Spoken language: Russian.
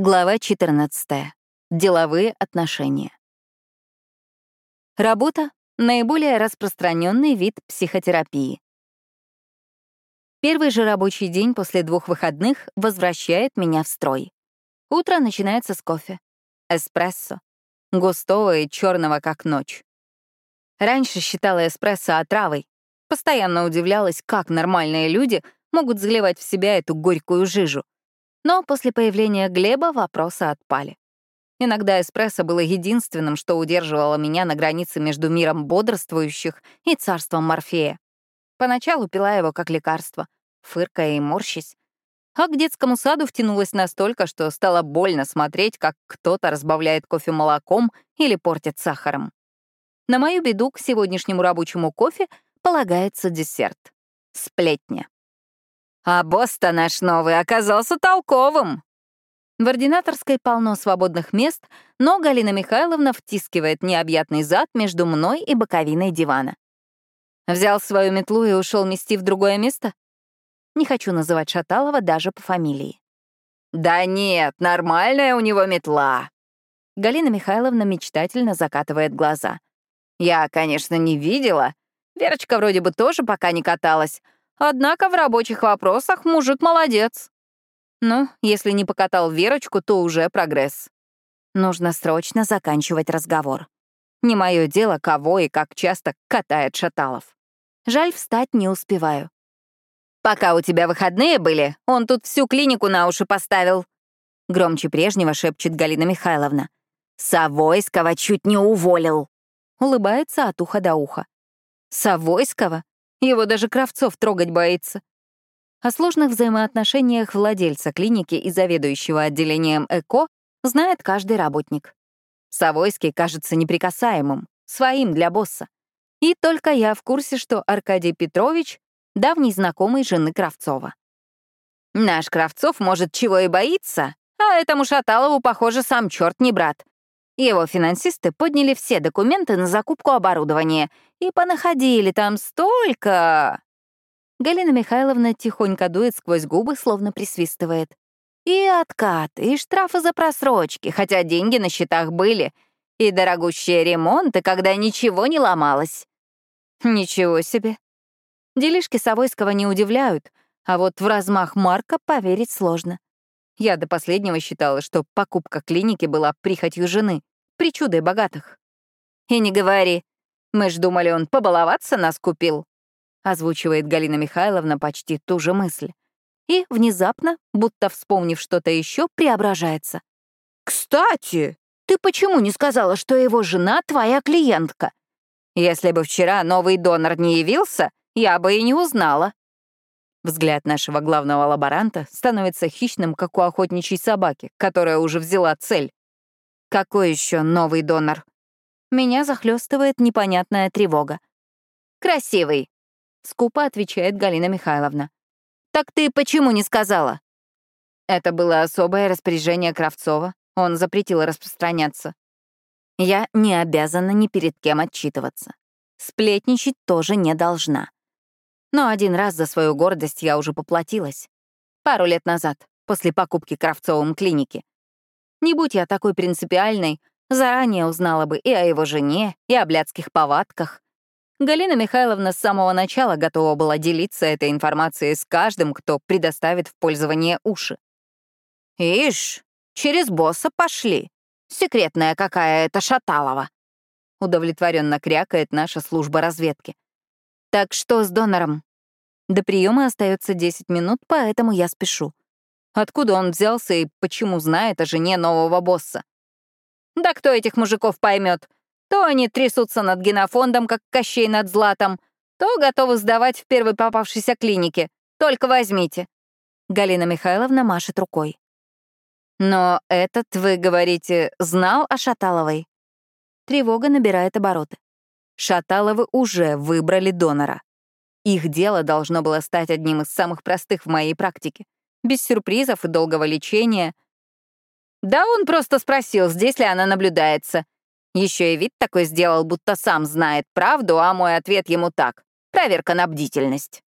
Глава 14. Деловые отношения. Работа — наиболее распространенный вид психотерапии. Первый же рабочий день после двух выходных возвращает меня в строй. Утро начинается с кофе. Эспрессо. Густого и черного, как ночь. Раньше считала эспрессо отравой. Постоянно удивлялась, как нормальные люди могут заливать в себя эту горькую жижу — но после появления Глеба вопросы отпали. Иногда эспрессо было единственным, что удерживало меня на границе между миром бодрствующих и царством Морфея. Поначалу пила его как лекарство, фыркая и морщись. А к детскому саду втянулась настолько, что стало больно смотреть, как кто-то разбавляет кофе молоком или портит сахаром. На мою беду к сегодняшнему рабочему кофе полагается десерт — сплетня. А босс-то наш новый оказался толковым. В ординаторской полно свободных мест, но Галина Михайловна втискивает необъятный зад между мной и боковиной дивана. Взял свою метлу и ушел мести в другое место? Не хочу называть Шаталова даже по фамилии. «Да нет, нормальная у него метла». Галина Михайловна мечтательно закатывает глаза. «Я, конечно, не видела. Верочка вроде бы тоже пока не каталась, Однако в рабочих вопросах мужик молодец. Ну, если не покатал Верочку, то уже прогресс. Нужно срочно заканчивать разговор. Не мое дело, кого и как часто катает Шаталов. Жаль, встать не успеваю. «Пока у тебя выходные были, он тут всю клинику на уши поставил», — громче прежнего шепчет Галина Михайловна. «Савойского чуть не уволил», — улыбается от уха до уха. «Савойского? Его даже Кравцов трогать боится. О сложных взаимоотношениях владельца клиники и заведующего отделением ЭКО знает каждый работник. Савойский кажется неприкасаемым, своим для босса. И только я в курсе, что Аркадий Петрович — давний знакомый жены Кравцова. Наш Кравцов, может, чего и боится, а этому Шаталову, похоже, сам черт не брат. Его финансисты подняли все документы на закупку оборудования и понаходили там столько... Галина Михайловна тихонько дует сквозь губы, словно присвистывает. И откат, и штрафы за просрочки, хотя деньги на счетах были, и дорогущие ремонты, когда ничего не ломалось. Ничего себе. Делишки Савойского не удивляют, а вот в размах Марка поверить сложно. Я до последнего считала, что покупка клиники была прихотью жены, причудой богатых. И не говори. Мы ж думали, он побаловаться нас купил. Озвучивает Галина Михайловна почти ту же мысль. И внезапно, будто вспомнив что-то еще, преображается. «Кстати, ты почему не сказала, что его жена твоя клиентка? Если бы вчера новый донор не явился, я бы и не узнала». Взгляд нашего главного лаборанта становится хищным, как у охотничьей собаки, которая уже взяла цель. Какой еще новый донор? Меня захлестывает непонятная тревога. «Красивый», — скупо отвечает Галина Михайловна. «Так ты почему не сказала?» Это было особое распоряжение Кравцова. Он запретил распространяться. Я не обязана ни перед кем отчитываться. Сплетничать тоже не должна. Но один раз за свою гордость я уже поплатилась. Пару лет назад, после покупки Кравцовым клиники. Не будь я такой принципиальной, заранее узнала бы и о его жене, и о блядских повадках. Галина Михайловна с самого начала готова была делиться этой информацией с каждым, кто предоставит в пользование уши. «Ишь, через босса пошли. Секретная какая это Шаталова!» Удовлетворенно крякает наша служба разведки. Так что с донором? До приема остается 10 минут, поэтому я спешу. Откуда он взялся и почему знает о жене нового босса? Да кто этих мужиков поймет? То они трясутся над генофондом, как Кощей над златом, то готовы сдавать в первой попавшейся клинике. Только возьмите. Галина Михайловна машет рукой. Но этот, вы говорите, знал о Шаталовой? Тревога набирает обороты. Шаталовы уже выбрали донора. Их дело должно было стать одним из самых простых в моей практике. Без сюрпризов и долгого лечения. Да он просто спросил, здесь ли она наблюдается. Еще и вид такой сделал, будто сам знает правду, а мой ответ ему так. Проверка на бдительность.